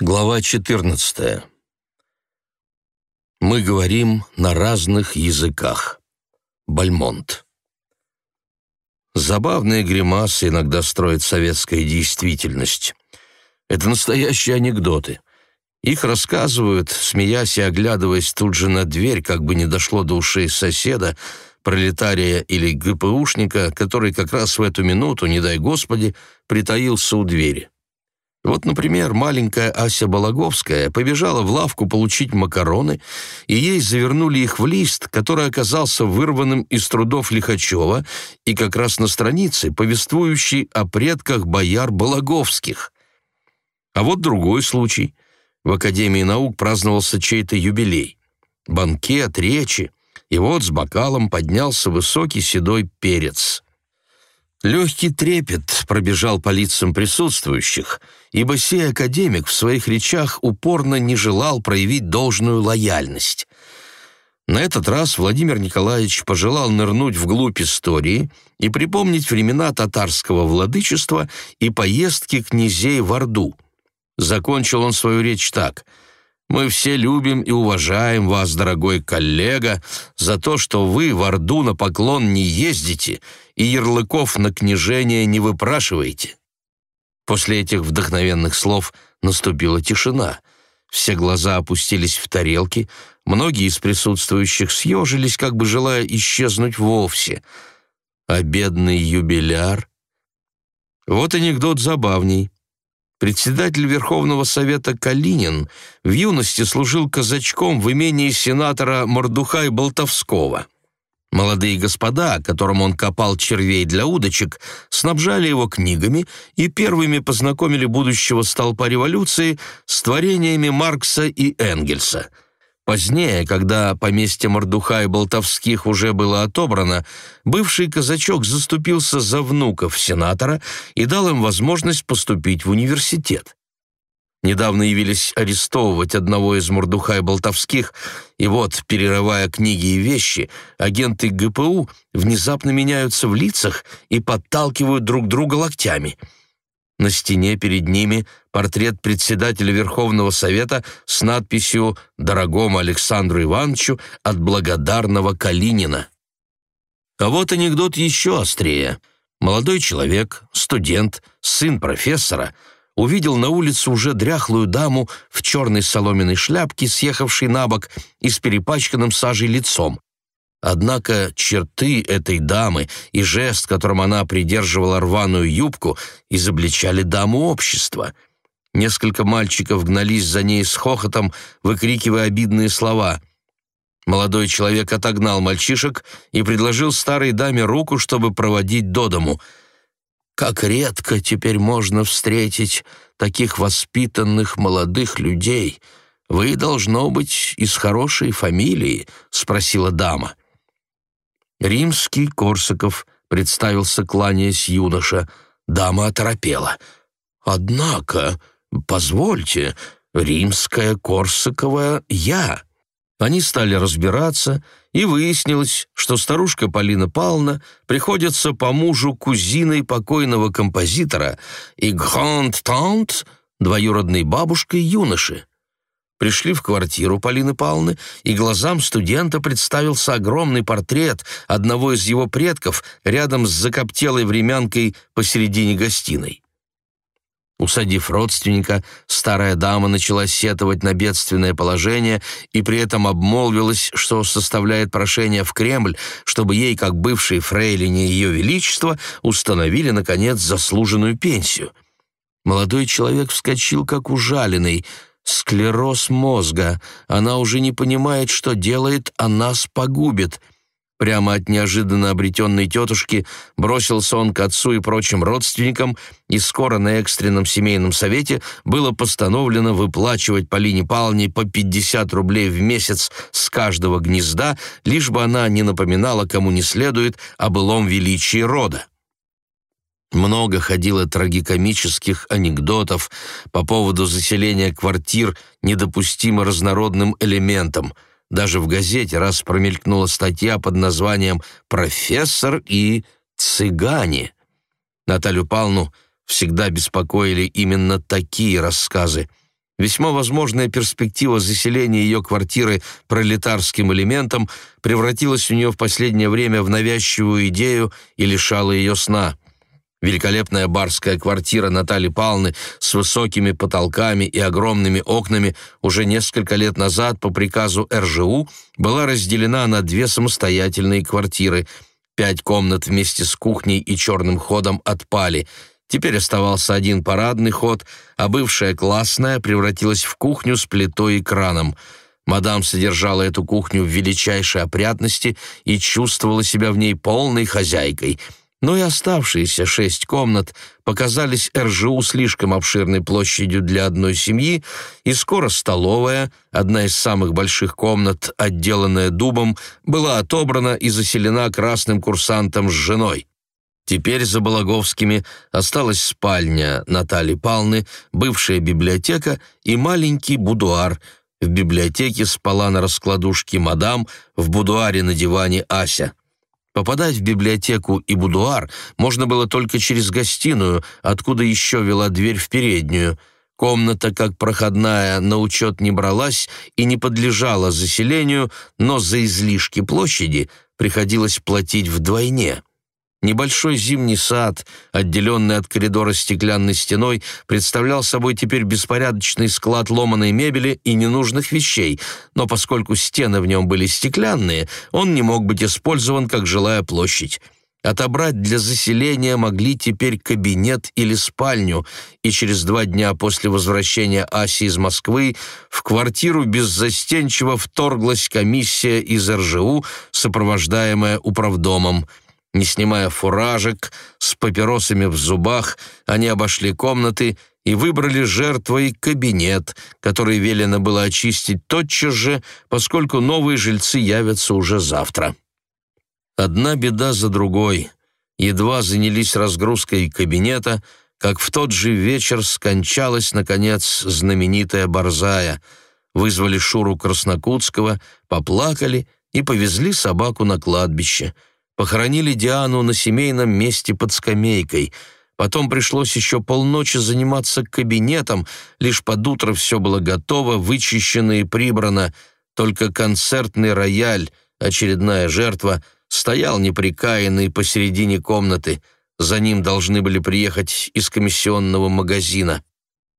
Глава 14. Мы говорим на разных языках. Бальмонт. Забавные гримасы иногда строит советская действительность. Это настоящие анекдоты. Их рассказывают, смеясь и оглядываясь тут же на дверь, как бы не дошло до ушей соседа, пролетария или ГПУшника, который как раз в эту минуту, не дай Господи, притаился у двери. Вот, например, маленькая Ася Балаговская побежала в лавку получить макароны, и ей завернули их в лист, который оказался вырванным из трудов Лихачева и как раз на странице, повествующей о предках бояр Балаговских. А вот другой случай. В Академии наук праздновался чей-то юбилей. Банкет, речи, и вот с бокалом поднялся высокий седой перец. Легкий трепет пробежал по лицам присутствующих, ибо сей академик в своих речах упорно не желал проявить должную лояльность. На этот раз Владимир Николаевич пожелал нырнуть вглубь истории и припомнить времена татарского владычества и поездки князей в Орду. Закончил он свою речь так — мы все любим и уважаем вас, дорогой коллега, за то, что вы в Орду на поклон не ездите и ярлыков на княжение не выпрашиваете». После этих вдохновенных слов наступила тишина. Все глаза опустились в тарелки, многие из присутствующих съежились, как бы желая исчезнуть вовсе. А бедный юбиляр... Вот анекдот забавней. Председатель Верховного Совета Калинин в юности служил казачком в имении сенатора Мордухай Болтовского. Молодые господа, которым он копал червей для удочек, снабжали его книгами и первыми познакомили будущего столпа революции с творениями Маркса и Энгельса – Позднее, когда поместье Мордуха и Болтовских уже было отобрано, бывший казачок заступился за внуков сенатора и дал им возможность поступить в университет. Недавно явились арестовывать одного из Мордуха и Болтовских, и вот, перерывая книги и вещи, агенты ГПУ внезапно меняются в лицах и подталкивают друг друга локтями — на стене перед ними портрет председателя Верховного Совета с надписью «Дорогому Александру Ивановичу от благодарного Калинина». А вот анекдот еще острее. Молодой человек, студент, сын профессора, увидел на улице уже дряхлую даму в черной соломенной шляпке, съехавшей на бок и с перепачканным сажей лицом. Однако черты этой дамы и жест, которым она придерживала рваную юбку, изобличали даму общества. Несколько мальчиков гнались за ней с хохотом, выкрикивая обидные слова. Молодой человек отогнал мальчишек и предложил старой даме руку, чтобы проводить до дому. «Как редко теперь можно встретить таких воспитанных молодых людей!» «Вы, должно быть, из хорошей фамилии?» — спросила дама. Римский Корсаков представился, кланяясь юноша. Дама оторопела. «Однако, позвольте, римская Корсакова я». Они стали разбираться, и выяснилось, что старушка Полина Павловна приходится по мужу кузиной покойного композитора и гранд-тант двоюродной бабушкой юноши. Пришли в квартиру Полины Павловны, и глазам студента представился огромный портрет одного из его предков рядом с закоптелой времянкой посередине гостиной. Усадив родственника, старая дама начала сетовать на бедственное положение и при этом обмолвилась, что составляет прошение в Кремль, чтобы ей, как бывшей фрейлине Ее Величества, установили, наконец, заслуженную пенсию. Молодой человек вскочил, как ужаленный — Склероз мозга. Она уже не понимает, что делает, а нас погубит. Прямо от неожиданно обретенной тетушки бросился он к отцу и прочим родственникам, и скоро на экстренном семейном совете было постановлено выплачивать Полине Павловне по 50 рублей в месяц с каждого гнезда, лишь бы она не напоминала кому не следует о былом величии рода. Много ходило трагикомических анекдотов по поводу заселения квартир недопустимо разнородным элементом. Даже в газете раз промелькнула статья под названием «Профессор и цыгане». Наталью Павловну всегда беспокоили именно такие рассказы. Весьма возможная перспектива заселения ее квартиры пролетарским элементом превратилась у нее в последнее время в навязчивую идею и лишала ее сна. Великолепная барская квартира Натальи Павловны с высокими потолками и огромными окнами уже несколько лет назад по приказу РЖУ была разделена на две самостоятельные квартиры. Пять комнат вместе с кухней и черным ходом отпали – Теперь оставался один парадный ход, а бывшая классная превратилась в кухню с плитой и краном. Мадам содержала эту кухню в величайшей опрятности и чувствовала себя в ней полной хозяйкой. Но и оставшиеся шесть комнат показались РЖУ слишком обширной площадью для одной семьи, и скоро столовая, одна из самых больших комнат, отделанная дубом, была отобрана и заселена красным курсантом с женой. Теперь за Балаговскими осталась спальня Натальи Палны, бывшая библиотека и маленький будуар. В библиотеке спала на раскладушке мадам, в будуаре на диване Ася. Попадать в библиотеку и будуар можно было только через гостиную, откуда еще вела дверь в переднюю. Комната, как проходная, на учет не бралась и не подлежала заселению, но за излишки площади приходилось платить вдвойне. Небольшой зимний сад, отделенный от коридора стеклянной стеной, представлял собой теперь беспорядочный склад ломаной мебели и ненужных вещей, но поскольку стены в нем были стеклянные, он не мог быть использован как жилая площадь. Отобрать для заселения могли теперь кабинет или спальню, и через два дня после возвращения Аси из Москвы в квартиру беззастенчиво вторглась комиссия из РЖУ, сопровождаемая управдомом – не снимая фуражек, с папиросами в зубах, они обошли комнаты и выбрали жертвой кабинет, который велено было очистить тотчас же, поскольку новые жильцы явятся уже завтра. Одна беда за другой. Едва занялись разгрузкой кабинета, как в тот же вечер скончалась, наконец, знаменитая Борзая. Вызвали Шуру Краснокутского, поплакали и повезли собаку на кладбище — Похоронили Диану на семейном месте под скамейкой. Потом пришлось еще полночи заниматься кабинетом, лишь под утро все было готово, вычищено и прибрано. Только концертный рояль, очередная жертва, стоял неприкаянный посередине комнаты. За ним должны были приехать из комиссионного магазина.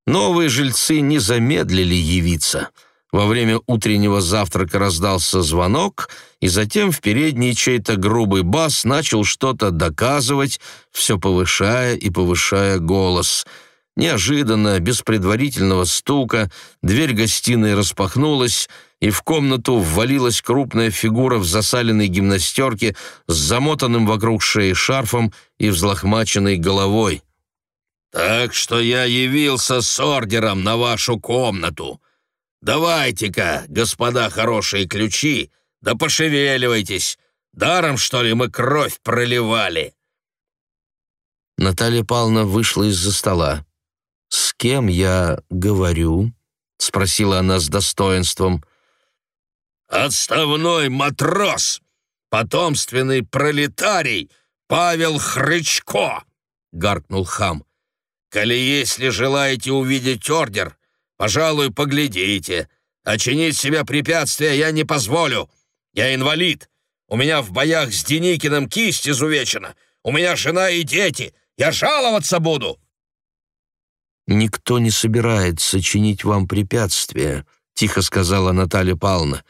Новые жильцы не замедлили явиться — во время утреннего завтрака раздался звонок, и затем в передней чей-то грубый бас начал что-то доказывать, все повышая и повышая голос. Неожиданно, без предварительного стука, дверь гостиной распахнулась, и в комнату ввалилась крупная фигура в засаленной гимнастерке с замотанным вокруг шеи шарфом и взлохмаченной головой. «Так что я явился с ордером на вашу комнату», Давайте-ка, господа хорошие ключи, да пошевеливайтесь. Даром, что ли, мы кровь проливали?» Наталья Павловна вышла из-за стола. «С кем я говорю?» — спросила она с достоинством. «Отставной матрос, потомственный пролетарий Павел Хрычко!» — гаркнул хам. «Коли если желаете увидеть ордер, Пожалуй, поглядите. Очинить себя препятствия я не позволю. Я инвалид. У меня в боях с Деникиным кисть изувечена. У меня жена и дети. Я жаловаться буду!» «Никто не собирается чинить вам препятствия», — тихо сказала Наталья Павловна.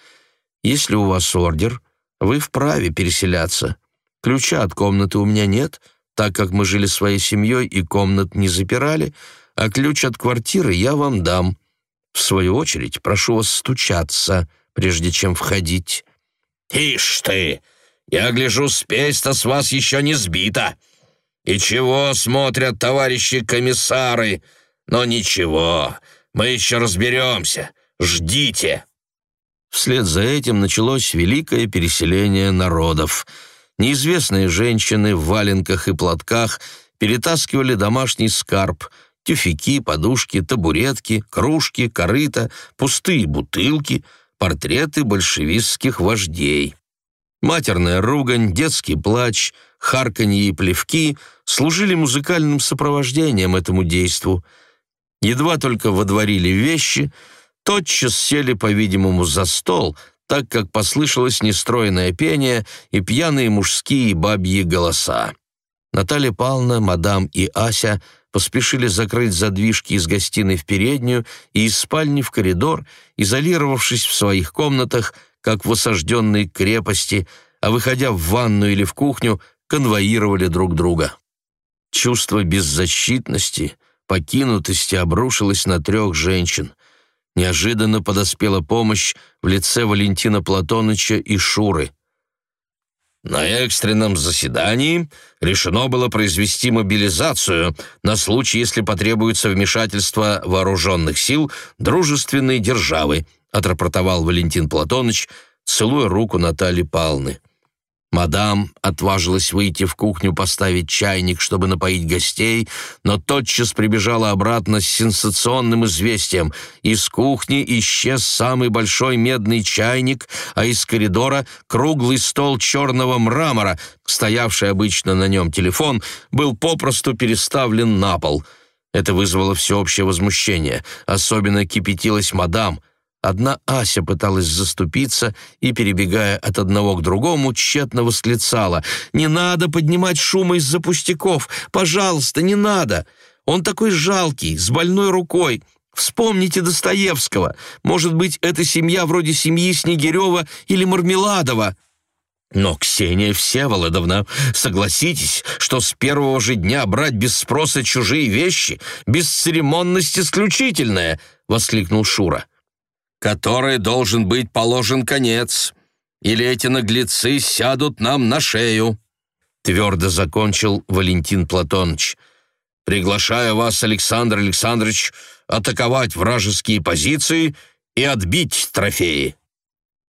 «Если у вас ордер, вы вправе переселяться. Ключа от комнаты у меня нет, так как мы жили своей семьей и комнат не запирали, а ключ от квартиры я вам дам. В свою очередь, прошу вас стучаться, прежде чем входить». «Ишь ты! Я гляжу, спесь-то с вас еще не сбита. И чего смотрят товарищи комиссары? Но ничего, мы еще разберемся. Ждите!» Вслед за этим началось великое переселение народов. Неизвестные женщины в валенках и платках перетаскивали домашний скарб — тюфяки, подушки, табуретки, кружки, корыта, пустые бутылки, портреты большевистских вождей. Матерная ругань, детский плач, харканье и плевки служили музыкальным сопровождением этому действу. Едва только водворили вещи, тотчас сели, по-видимому, за стол, так как послышалось нестроенное пение и пьяные мужские и бабьи голоса. Наталья Павловна, мадам и Ася поспешили закрыть задвижки из гостиной в переднюю и из спальни в коридор, изолировавшись в своих комнатах, как в осажденной крепости, а выходя в ванну или в кухню, конвоировали друг друга. Чувство беззащитности, покинутости обрушилось на трех женщин. Неожиданно подоспела помощь в лице Валентина Платоныча и Шуры. На экстренном заседании решено было произвести мобилизацию на случай, если потребуется вмешательство вооруженных сил дружественной державы, отрапортовал Валентин Платоныч, целуя руку Натальи Палны. Мадам отважилась выйти в кухню поставить чайник, чтобы напоить гостей, но тотчас прибежала обратно с сенсационным известием. Из кухни исчез самый большой медный чайник, а из коридора круглый стол черного мрамора, стоявший обычно на нем телефон, был попросту переставлен на пол. Это вызвало всеобщее возмущение. Особенно кипятилась мадам — Одна Ася пыталась заступиться и, перебегая от одного к другому, тщетно восклицала. «Не надо поднимать шума из-за пустяков! Пожалуйста, не надо! Он такой жалкий, с больной рукой! Вспомните Достоевского! Может быть, это семья вроде семьи Снегирева или Мармеладова!» «Но, Ксения Всеволодовна, согласитесь, что с первого же дня брать без спроса чужие вещи — бесцеремонность исключительная!» — воскликнул Шура которой должен быть положен конец, или эти наглецы сядут нам на шею», — твердо закончил Валентин Платоныч. «Приглашаю вас, Александр Александрович, атаковать вражеские позиции и отбить трофеи».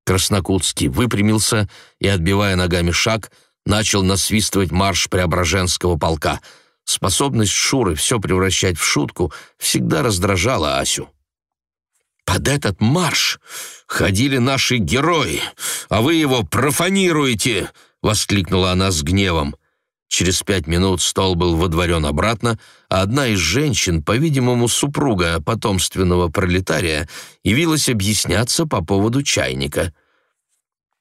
Краснокутский выпрямился и, отбивая ногами шаг, начал насвистывать марш Преображенского полка. Способность Шуры все превращать в шутку всегда раздражала Асю. Под этот марш ходили наши герои, а вы его профанируете!» — воскликнула она с гневом. Через пять минут стол был водворен обратно, а одна из женщин, по-видимому, супруга потомственного пролетария, явилась объясняться по поводу чайника.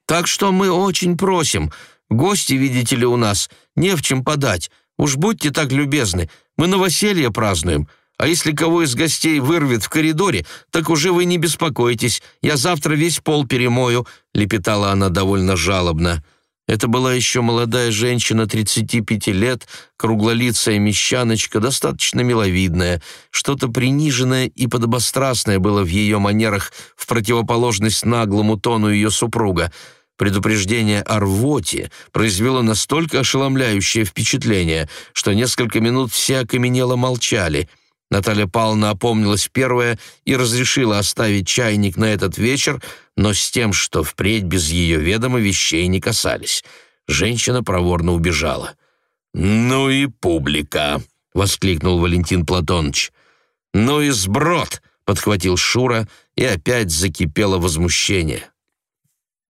«Так что мы очень просим. Гости, видите ли, у нас, не в чем подать. Уж будьте так любезны, мы новоселье празднуем. А если кого из гостей вырвет в коридоре, так уже вы не беспокойтесь, я завтра весь пол перемою», — лепетала она довольно жалобно. Это была еще молодая женщина 35 лет, круглолицая мещаночка, достаточно миловидная. Что-то приниженное и подобострастное было в ее манерах в противоположность наглому тону ее супруга. Предупреждение о рвоте произвело настолько ошеломляющее впечатление, что несколько минут все окаменело молчали — Наталья Павловна опомнилась первая и разрешила оставить чайник на этот вечер, но с тем, что впредь без ее ведома вещей не касались. Женщина проворно убежала. «Ну и публика!» — воскликнул Валентин Платоныч. «Ну и сброд!» — подхватил Шура, и опять закипело возмущение.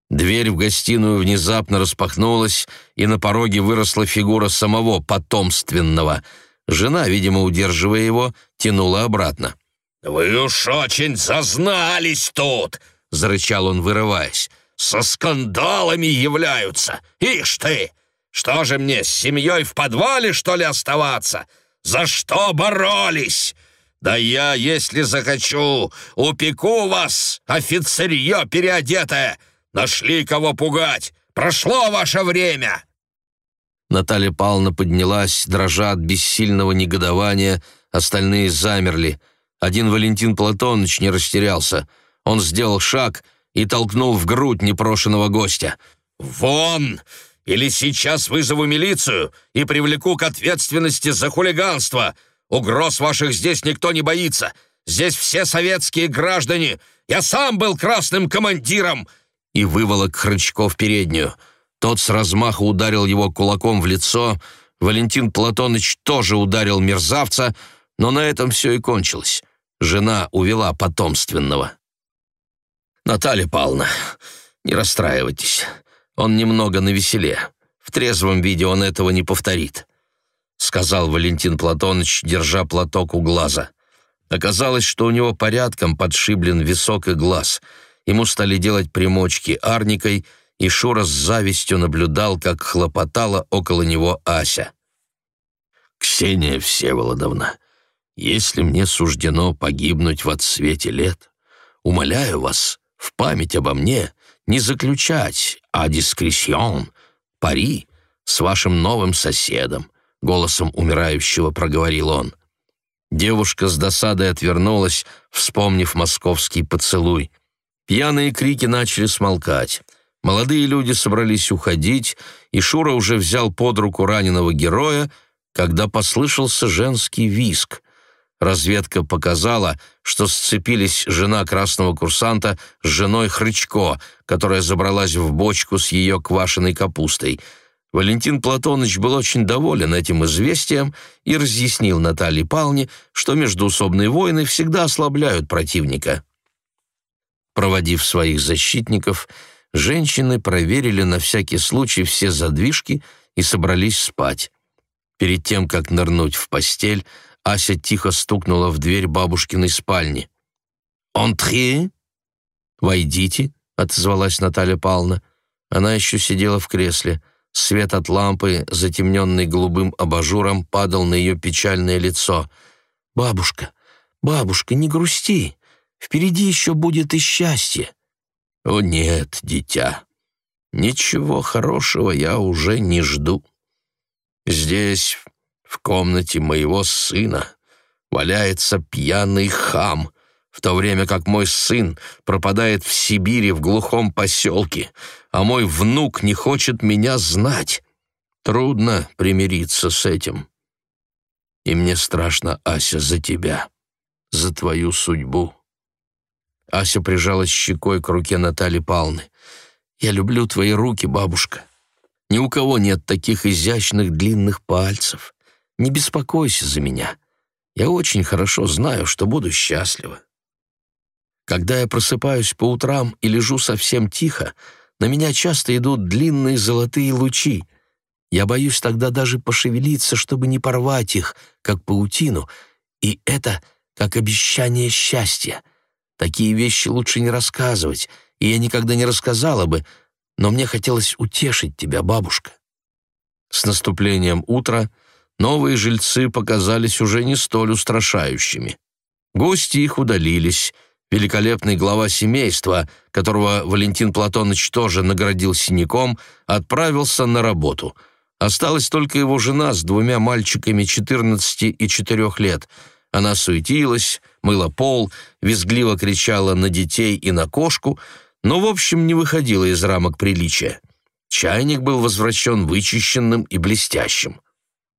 Дверь в гостиную внезапно распахнулась, и на пороге выросла фигура самого потомственного — Жена, видимо, удерживая его, тянула обратно. «Вы уж очень зазнались тут!» — зарычал он, вырываясь. «Со скандалами являются! Ишь ты! Что же мне, с семьей в подвале, что ли, оставаться? За что боролись? Да я, если захочу, упеку вас, офицерье переодетое! Нашли кого пугать! Прошло ваше время!» Наталья Павловна поднялась, дрожа от бессильного негодования, остальные замерли. Один Валентин Платоныч не растерялся. Он сделал шаг и толкнул в грудь непрошенного гостя. «Вон! Или сейчас вызову милицию и привлеку к ответственности за хулиганство. Угроз ваших здесь никто не боится. Здесь все советские граждане. Я сам был красным командиром!» И выволок Хрычко в переднюю. Тот с размаху ударил его кулаком в лицо. Валентин Платоныч тоже ударил мерзавца, но на этом все и кончилось. Жена увела потомственного. «Наталья Павловна, не расстраивайтесь. Он немного навеселе. В трезвом виде он этого не повторит», — сказал Валентин Платоныч, держа платок у глаза. Оказалось, что у него порядком подшиблен висок и глаз. Ему стали делать примочки арникой, и Шура с завистью наблюдал, как хлопотала около него Ася. «Ксения Всеволодовна, если мне суждено погибнуть в отсвете лет, умоляю вас, в память обо мне, не заключать, а дискрессион, пари с вашим новым соседом», — голосом умирающего проговорил он. Девушка с досадой отвернулась, вспомнив московский поцелуй. Пьяные крики начали смолкать. Молодые люди собрались уходить, и Шура уже взял под руку раненого героя, когда послышался женский виск. Разведка показала, что сцепились жена красного курсанта с женой Хрычко, которая забралась в бочку с ее квашеной капустой. Валентин Платоныч был очень доволен этим известием и разъяснил Наталье Павловне, что междуусобные войны всегда ослабляют противника. Проводив своих защитников, женщины проверили на всякий случай все задвижки и собрались спать. Перед тем, как нырнуть в постель, Ася тихо стукнула в дверь бабушкиной спальни. «Ентре?» «Войдите», — отозвалась Наталья Павловна. Она еще сидела в кресле. Свет от лампы, затемненный голубым абажуром, падал на ее печальное лицо. «Бабушка, бабушка, не грусти. Впереди еще будет и счастье». «О нет, дитя, ничего хорошего я уже не жду. Здесь, в комнате моего сына валяется пьяный хам, в то время как мой сын пропадает в Сибири в глухом поселке, а мой внук не хочет меня знать. Трудно примириться с этим. И мне страшно, Ася, за тебя, за твою судьбу. Ася прижалась щекой к руке Натальи Павловны. «Я люблю твои руки, бабушка. Ни у кого нет таких изящных длинных пальцев. Не беспокойся за меня. Я очень хорошо знаю, что буду счастлива. Когда я просыпаюсь по утрам и лежу совсем тихо, на меня часто идут длинные золотые лучи. Я боюсь тогда даже пошевелиться, чтобы не порвать их, как паутину, и это как обещание счастья. Такие вещи лучше не рассказывать, и я никогда не рассказала бы, но мне хотелось утешить тебя, бабушка». С наступлением утра новые жильцы показались уже не столь устрашающими. Гости их удалились. Великолепный глава семейства, которого Валентин Платоныч тоже наградил синяком, отправился на работу. Осталась только его жена с двумя мальчиками 14 и 4 лет. Она суетилась, мыла пол, визгливо кричала на детей и на кошку — но, в общем, не выходила из рамок приличия. Чайник был возвращен вычищенным и блестящим.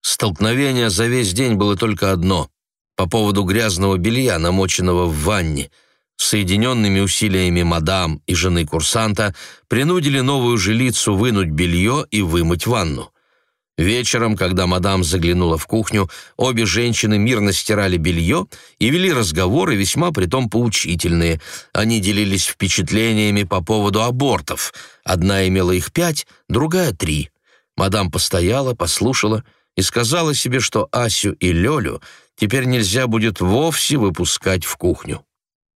Столкновение за весь день было только одно — по поводу грязного белья, намоченного в ванне. Соединенными усилиями мадам и жены курсанта принудили новую жилицу вынуть белье и вымыть ванну. Вечером, когда мадам заглянула в кухню, обе женщины мирно стирали белье и вели разговоры, весьма притом поучительные. Они делились впечатлениями по поводу абортов. Одна имела их пять, другая — три. Мадам постояла, послушала и сказала себе, что Асю и Лёлю теперь нельзя будет вовсе выпускать в кухню.